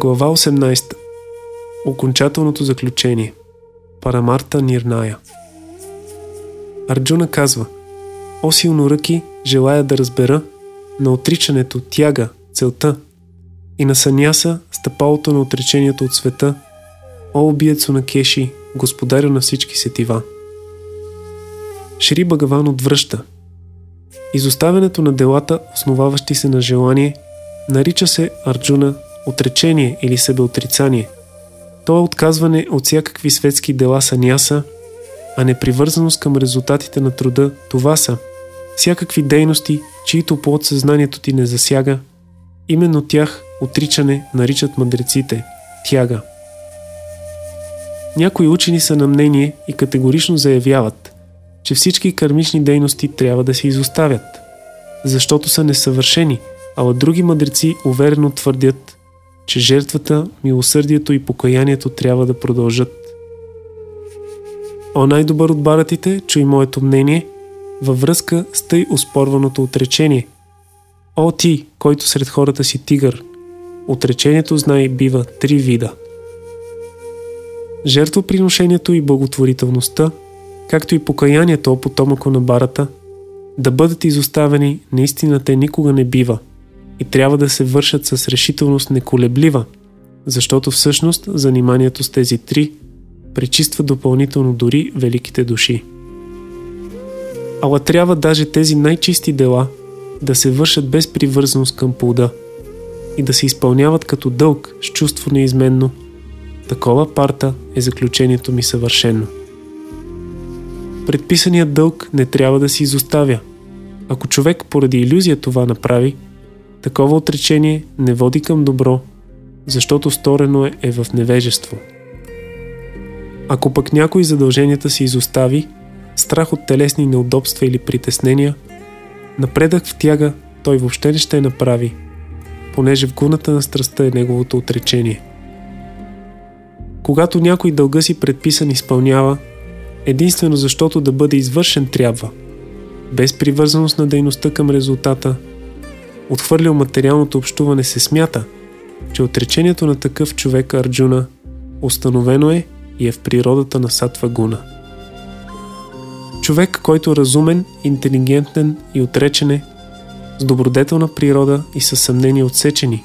Глава 18. Окончателното заключение. Парамарта Нирная. Арджуна казва О силноръки, желая да разбера на отричането, тяга, целта и на саняса, стъпалото на отречението от света, о убиецо на Кеши, господарю на всички сетива. Шри Багаван отвръща. Изоставянето на делата, основаващи се на желание, нарича се Арджуна отречение или себеотрицание. То е отказване от всякакви светски дела саняса, а непривързаност към резултатите на труда това са всякакви дейности, чието плод съзнанието ти не засяга, именно тях отричане наричат мъдреците – тяга. Някои учени са на мнение и категорично заявяват, че всички кармични дейности трябва да се изоставят, защото са несъвършени, а други мъдреци уверено твърдят, че жертвата, милосърдието и покаянието трябва да продължат. О най-добър от баратите, чуй моето мнение, във връзка с тъй успорваното отречение. О ти, който сред хората си тигър, отречението знае бива три вида. Жертвоприношението и благотворителността, както и покаянието о потомъко на барата, да бъдат изоставени, наистина те никога не бива – и трябва да се вършат с решителност неколеблива, защото всъщност заниманието с тези три пречиства допълнително дори великите души. Ала трябва даже тези най-чисти дела да се вършат без привързаност към плода и да се изпълняват като дълг с чувство неизменно. Такова парта е заключението ми съвършено. Предписаният дълг не трябва да се изоставя. Ако човек поради иллюзия това направи – Такова отречение не води към добро, защото сторено е, е в невежество. Ако пък някой задълженията си изостави, страх от телесни неудобства или притеснения, напредък в тяга той въобще не ще направи, понеже в гуната на страстта е неговото отречение. Когато някой дълга си предписан изпълнява, единствено защото да бъде извършен трябва, без привързаност на дейността към резултата – отхвърлил материалното общуване, се смята, че отречението на такъв човек Арджуна установено е и е в природата на Сатва Гуна. Човек, който е разумен, интелигентен и отречене, с добродетелна природа и със съмнение отсечени,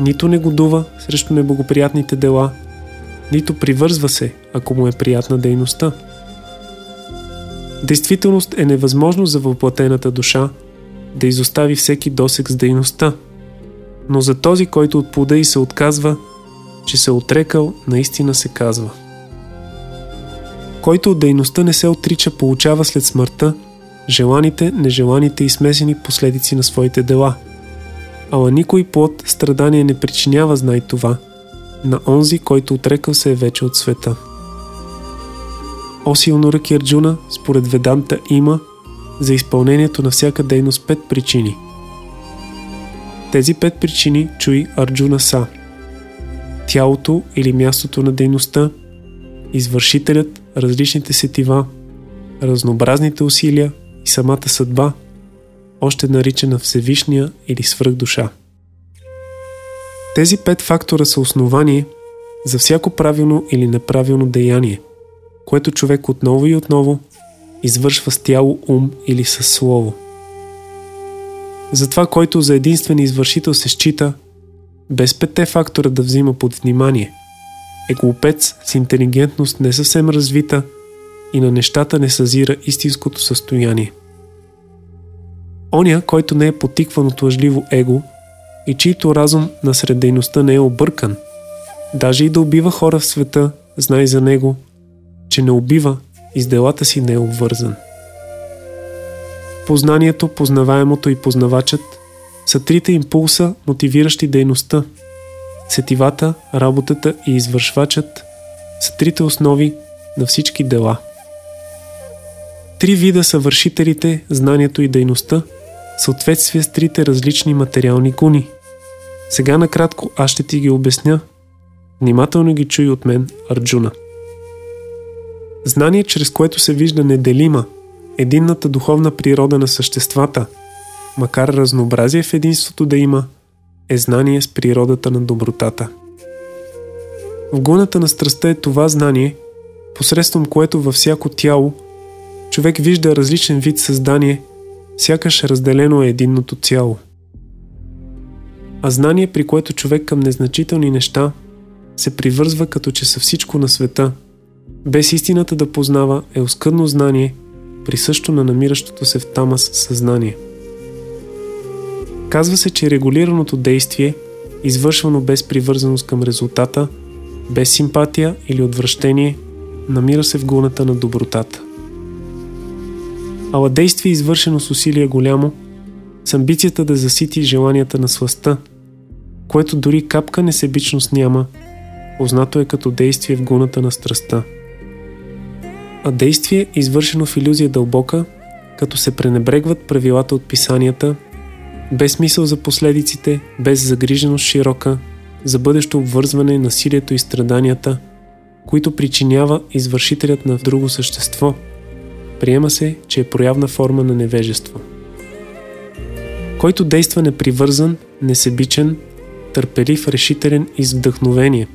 нито негодува срещу неблагоприятните дела, нито привързва се, ако му е приятна дейността. Действителност е невъзможно за въплатената душа да изостави всеки досек с дейността. Но за този, който от плода и се отказва, че се отрекал, наистина се казва. Който от дейността не се отрича, получава след смъртта желаните, нежеланите и смесени последици на своите дела. Ала никой плод страдание не причинява, знай това, на онзи, който отрекал се е вече от света. О силноръки Арджуна, според Веданта има – за изпълнението на всяка дейност пет причини. Тези пет причини чуи Арджуна са тялото или мястото на дейността, извършителят, различните сетива, разнообразните усилия и самата съдба, още наричана Всевишния или свръхдуша. Тези пет фактора са основание за всяко правилно или неправилно деяние, което човек отново и отново извършва с тяло, ум или с слово. Затова, който за единствен извършител се счита, без пете фактора да взима под внимание, е глупец с интелигентност не съвсем развита и на нещата не съзира истинското състояние. Оня, който не е потикван от лъжливо его и чийто разум на средейността не е объркан, даже и да убива хора в света, знай за него, че не убива, и с делата си не е обвързан. Познанието, познаваемото и познавачът са трите импулса, мотивиращи дейността. Сетивата, работата и извършвачът са трите основи на всички дела. Три вида са вършителите, знанието и дейността, съответствие с трите различни материални гуни. Сега накратко аз ще ти ги обясня. Внимателно ги чуй от мен, Арджуна. Знание, чрез което се вижда неделима, единната духовна природа на съществата, макар разнообразие в единството да има, е знание с природата на добротата. В гуната на страстта е това знание, посредством което във всяко тяло човек вижда различен вид създание, сякаш разделено е единното цяло. А знание, при което човек към незначителни неща се привързва като че са всичко на света, без истината да познава е оскъдно знание, присъщо на намиращото се в Тамас съзнание. Казва се, че регулираното действие, извършвано без привързаност към резултата, без симпатия или отвращение, намира се в гуната на добротата. Ала действие, извършено с усилие голямо, с амбицията да засити желанията на сластта, което дори капка несебичност няма, познато е като действие в гуната на страстта. А действие, извършено в иллюзия дълбока, като се пренебрегват правилата от писанията, без мисъл за последиците, без загриженост широка, за бъдещо обвързване насилието и страданията, които причинява извършителят на друго същество. Приема се, че е проявна форма на невежество. Който действа непривързан, несебичен, търпелив, решителен и с вдъхновение.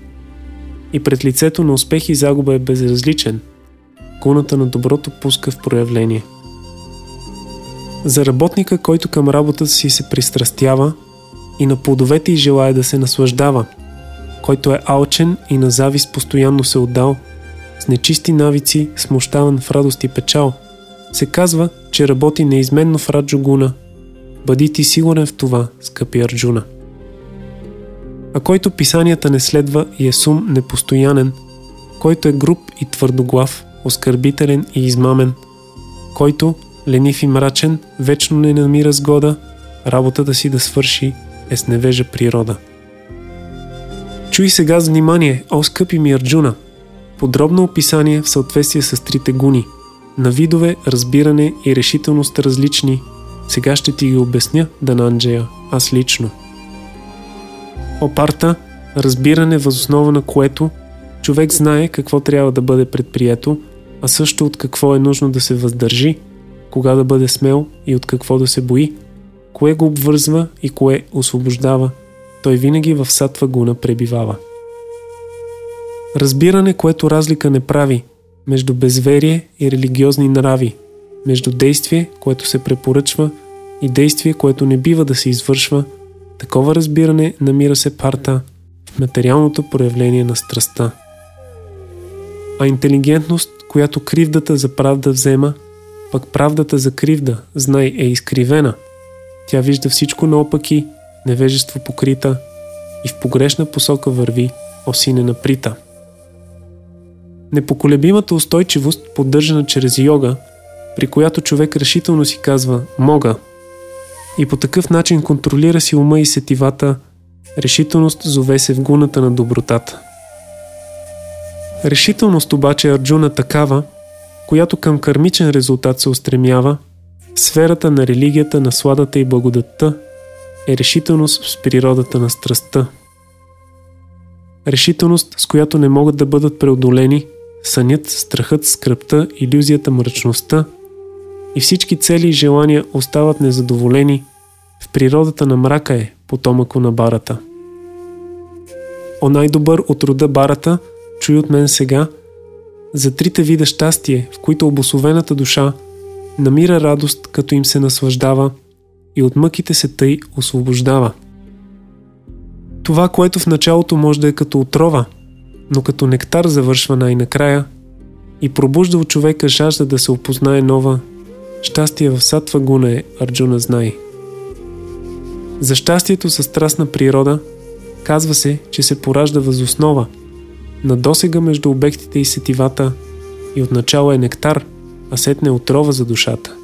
И пред лицето на успех и загуба е безразличен. Куната на доброто пуска в проявление. За работника, който към работата си се пристрастява и на плодовете и желая да се наслаждава, който е алчен и на завист постоянно се отдал, с нечисти навици, смущаван в радост и печал, се казва, че работи неизменно в Раджогуна. Бъди ти сигурен в това, скъпи Арджуна а който писанията не следва и е сум непостоянен, който е груб и твърдоглав, оскърбителен и измамен, който, ленив и мрачен, вечно не намира сгода, работата си да свърши е с невежа природа. Чуй сега с внимание, о скъпи ми Арджуна, подробно описание в съответствие с трите гуни, на видове, разбиране и решителност различни. Сега ще ти ги обясня, Дананджея, аз лично – опарта, разбиране възоснова на което човек знае какво трябва да бъде предприето, а също от какво е нужно да се въздържи, кога да бъде смел и от какво да се бои, кое го обвързва и кое освобождава. Той винаги в сатва гуна пребивава. Разбиране, което разлика не прави между безверие и религиозни нрави, между действие, което се препоръчва и действие, което не бива да се извършва – Такова разбиране намира се парта в материалното проявление на страстта. А интелигентност, която кривдата за правда взема, пък правдата за кривда, знай, е изкривена. Тя вижда всичко наопаки, невежество покрита и в погрешна посока върви, осинена прита. Непоколебимата устойчивост, поддържана чрез йога, при която човек решително си казва «мога», и по такъв начин контролира си ума и сетивата, решителност зове се в гуната на добротата. Решителност обаче е Арджуна такава, която към кармичен резултат се устремява, сферата на религията, на сладата и благодатта е решителност с природата на страстта. Решителност, с която не могат да бъдат преодолени сънят, страхът, скръпта, иллюзията, мрачността – и всички цели и желания остават незадоволени, в природата на мрака е потомъко на барата. О най-добър от рода барата, чуй от мен сега, за трите вида щастие, в които обосовената душа намира радост, като им се наслаждава и от мъките се тъй освобождава. Това, което в началото може да е като отрова, но като нектар завършва най-накрая и пробужда от човека жажда да се опознае нова Щастие в Сатва Гуна е, Арджуна знае. За щастието със страстна природа казва се, че се поражда възоснова на досега между обектите и сетивата и отначало е нектар, а сетне отрова за душата.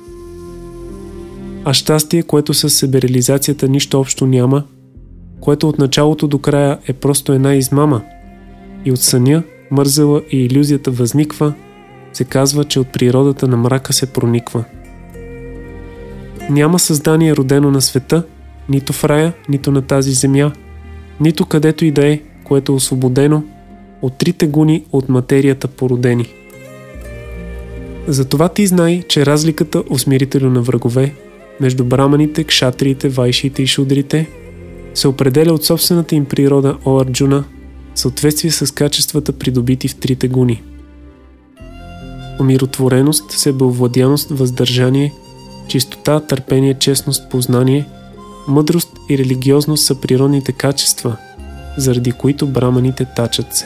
А щастие, което с себереализацията нищо общо няма, което от началото до края е просто една измама и от съня, мързела и иллюзията възниква, се казва, че от природата на мрака се прониква – няма създание родено на света, нито в рая, нито на тази земя, нито където и да е, което е освободено от трите гуни от материята породени. Затова ти знай, че разликата, усмирителю на врагове, между браманите, кшатриите, вайшите и шудрите, се определя от собствената им природа, о Арджуна, в съответствие с качествата придобити в трите гуни. Умиротвореност, себеовладяност, въздържание, чистота, търпение, честност, познание, мъдрост и религиозност са природните качества, заради които браманите тачат се.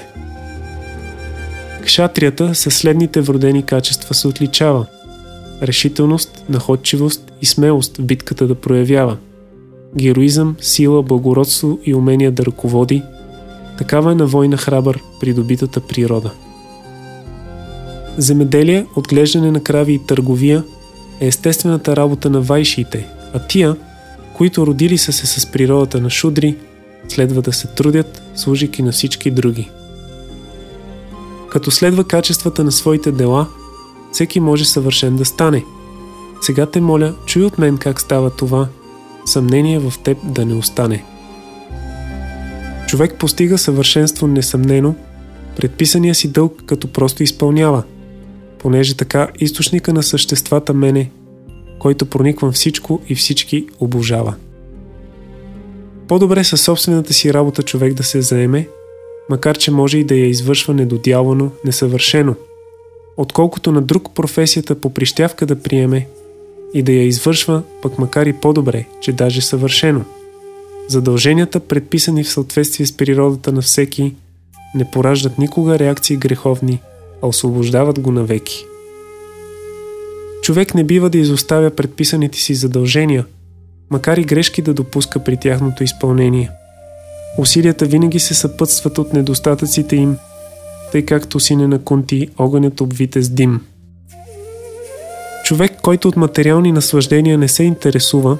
Кшатрията със следните вродени качества се отличава – решителност, находчивост и смелост в битката да проявява – героизъм, сила, благородство и умение да ръководи, такава е на война храбър придобитата природа. Земеделие, отглеждане на крави и търговия е естествената работа на вайшиите, а тия, които родили са се с природата на шудри, следва да се трудят, служики на всички други. Като следва качествата на своите дела, всеки може съвършен да стане. Сега те моля, чуй от мен как става това – съмнение в теб да не остане. Човек постига съвършенство несъмнено, предписания си дълг като просто изпълнява, понеже така източника на съществата мене, който прониква всичко и всички обожава. По-добре със собствената си работа човек да се заеме, макар че може и да я извършва недодявано, несъвършено, отколкото на друг професията по прищявка да приеме – и да я извършва, пък макар и по-добре, че даже съвършено. Задълженията, предписани в съответствие с природата на всеки, не пораждат никога реакции греховни, а освобождават го навеки. Човек не бива да изоставя предписаните си задължения, макар и грешки да допуска при тяхното изпълнение. Усилията винаги се съпътстват от недостатъците им, тъй както сине на Кунти огънят обвите с дим – Човек, който от материални наслаждения не се интересува,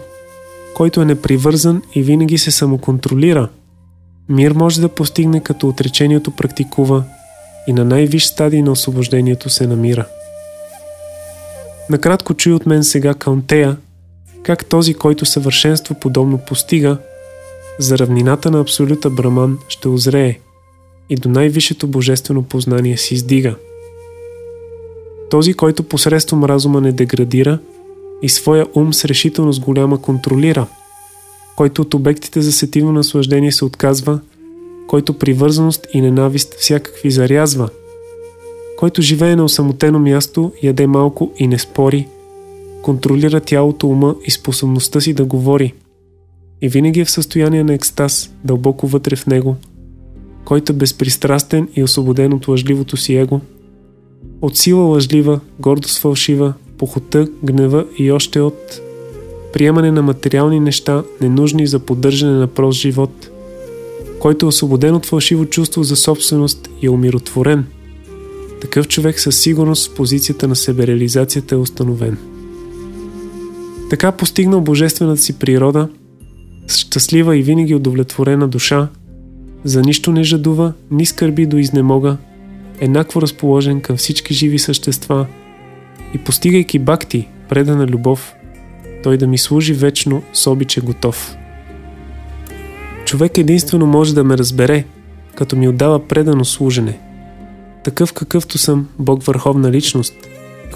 който е непривързан и винаги се самоконтролира, мир може да постигне като отречението практикува и на най-виш стадий на освобождението се намира. Накратко чуй от мен сега Каунтея, как този, който съвършенство подобно постига, за равнината на Абсолюта Браман ще озрее и до най-висшето божествено познание си издига – този, който посредством разума не деградира и своя ум с решителност голяма контролира, който от обектите за сетивно наслаждение се отказва, който привързаност и ненавист всякакви зарязва, който живее на осамотено място, яде малко и не спори, контролира тялото, ума и способността си да говори и винаги е в състояние на екстаз, дълбоко вътре в него, който е безпристрастен и освободен от лъжливото си его – от сила лъжлива, гордост фалшива, похота, гнева и още от приемане на материални неща, ненужни за поддържане на прост живот, който е освободен от фалшиво чувство за собственост и е умиротворен. Такъв човек със сигурност в позицията на себереализацията е установен. Така постигнал божествената си природа, с щастлива и винаги удовлетворена душа, за нищо не жадува, ни скърби до изнемога, еднакво разположен към всички живи същества и постигайки бакти, предана любов, той да ми служи вечно с обиче готов. Човек единствено може да ме разбере, като ми отдава предано служене. Такъв какъвто съм, Бог върховна личност,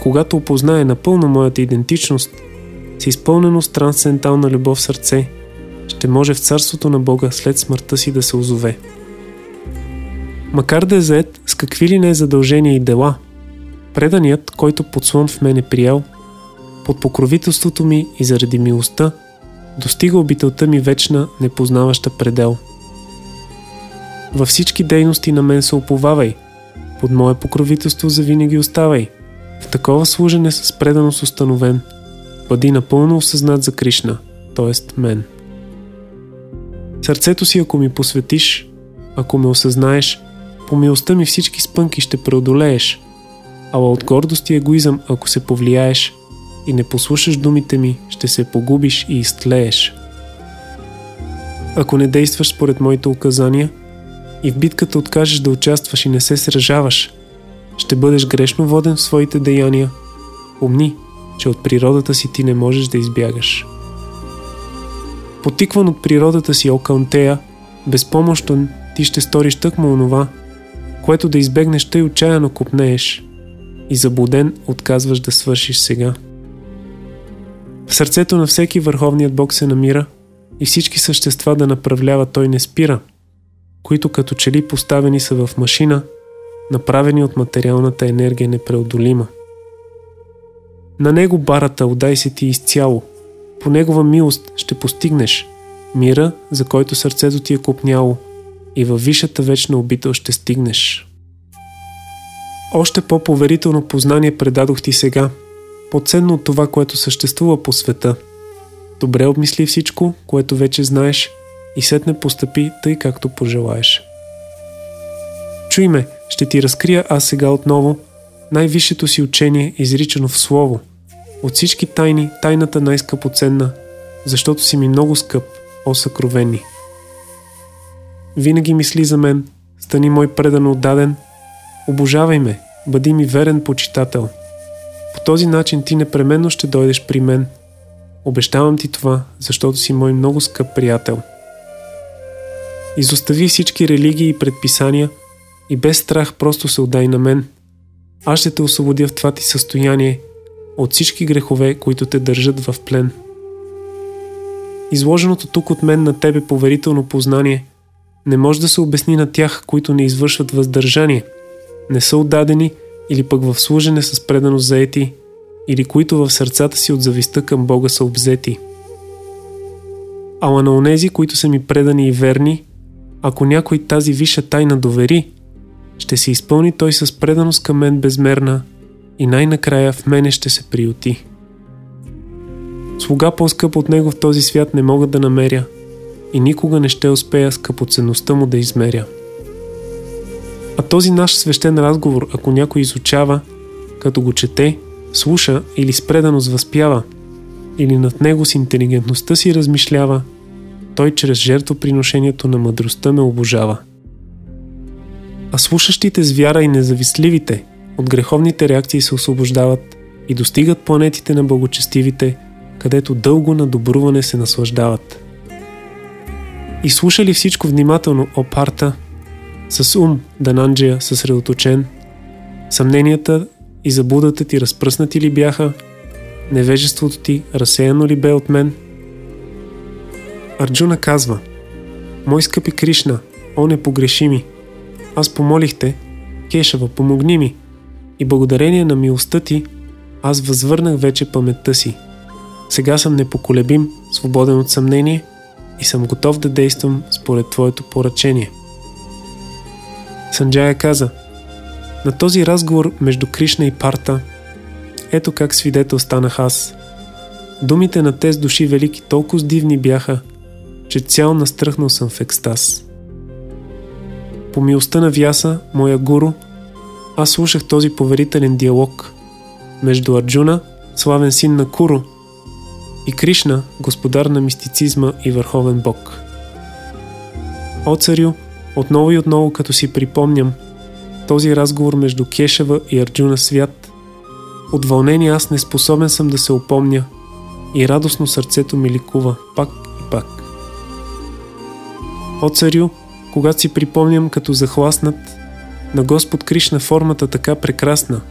когато опознае напълно моята идентичност, с изпълнено с трансцендентална любов сърце, ще може в царството на Бога след смъртта си да се озове. Макар да е заед с какви ли не задължения и дела, преданият, който подслон в мен е приял, под покровителството ми и заради милостта, достига обителта ми вечна, непознаваща предел. Във всички дейности на мен се оповавай, под мое покровителство завинаги оставай. В такова служене с преданост установен, бъди напълно осъзнат за Кришна, т.е. мен. Сърцето си, ако ми посветиш, ако ме осъзнаеш, по милостта ми всички спънки ще преодолееш, ала от гордост и егоизъм, ако се повлияеш и не послушаш думите ми, ще се погубиш и изтлееш. Ако не действаш според моите указания и в битката откажеш да участваш и не се сражаваш, ще бъдеш грешно воден в своите деяния. Умни, че от природата си ти не можеш да избягаш. Потикван от природата си Окаунтея, безпомощен ти ще сториш тъкмо онова, което да избегнеш тъй отчаяно купнееш и заблуден отказваш да свършиш сега. В сърцето на всеки върховният Бог се намира и всички същества да направлява той не спира, които като че ли поставени са в машина, направени от материалната енергия непреодолима. На него барата отдай се ти изцяло. По негова милост ще постигнеш мира, за който сърцето ти е купняло, и във висшата вечна обител ще стигнеш. Още по-поверително познание предадох ти сега, по-ценно от това, което съществува по света. Добре обмисли всичко, което вече знаеш и сетне постъпи тъй както пожелаеш. Чуй ме, ще ти разкрия аз сега отново най-висшето си учение, изричано в слово. От всички тайни, тайната най-скъпоценна, защото си ми много скъп, о съкровени. Винаги мисли за мен, стани мой предано отдаден, обожавай ме, бъди ми верен почитател. По този начин ти непременно ще дойдеш при мен. Обещавам ти това, защото си мой много скъп приятел. Изостави всички религии и предписания и без страх просто се отдай на мен. Аз ще те освободя в това ти състояние от всички грехове, които те държат в плен. Изложеното тук от мен на тебе поверително познание не може да се обясни на тях, които не извършват въздържание, не са отдадени или пък в служене с предано заети, или които в сърцата си от зависта към Бога са обзети. Ала на онези, които са ми предани и верни, ако някой тази виша тайна довери, ще се изпълни той с преданост към мен безмерна и най-накрая в мене ще се приюти. Слуга по-скъп от него в този свят не мога да намеря и никога не ще успея скъпоценността му да измеря. А този наш свещен разговор, ако някой изучава, като го чете, слуша или с преданост възпява, или над него с интелигентността си размишлява, той чрез жертвоприношението на мъдростта ме обожава. А слушащите с вяра и независливите от греховните реакции се освобождават и достигат планетите на благочестивите, където дълго на добруване се наслаждават. И слуша ли всичко внимателно о парта, с ум Дананджия съсредоточен, съмненията и забудата ти разпръснати ли бяха, невежеството ти разсеяно ли бе от мен? Арджуна казва, Мой скъпи Кришна, о непогрешими, аз помолих те, Кешава, помогни ми, и благодарение на милостта ти, аз възвърнах вече паметта си. Сега съм непоколебим, свободен от съмнение и съм готов да действам според твоето поръчение. Санджая каза, на този разговор между Кришна и Парта, ето как свидетел станах аз. Думите на тези души велики толкова дивни бяха, че цял настръхнал съм в екстаз. По милостта на Вяса, моя гуру, аз слушах този поверителен диалог между Арджуна, славен син на Куру, и Кришна, господар на мистицизма и върховен бог. О царю, отново и отново като си припомням този разговор между Кешева и Арджуна свят, от вълнение аз не способен съм да се опомня и радостно сърцето ми ликува пак и пак. О царю, когато си припомням като захласнат на Господ Кришна формата така прекрасна,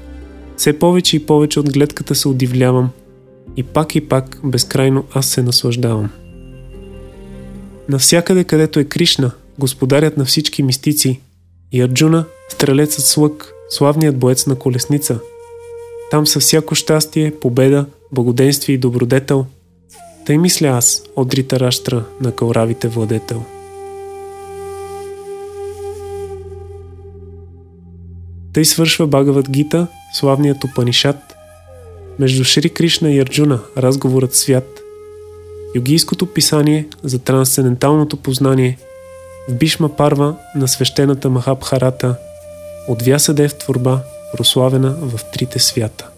все повече и повече от гледката се удивлявам и пак и пак безкрайно аз се наслаждавам. Навсякъде, където е Кришна, господарят на всички мистици, и Арджуна, стрелецът с лък, славният боец на колесница. Там са всяко щастие, победа, благоденствие и добродетел. Тъй мисля аз, Одрита Раштра на кълравите владетел. Тъй свършва Багават Гита, славният Упанишат. Между Шри Кришна и Арджуна разговорът свят. Йогийското писание за трансценденталното познание в Бишма Парва на свещената Махабхарата от Вясадев творба, прославена в трите свята.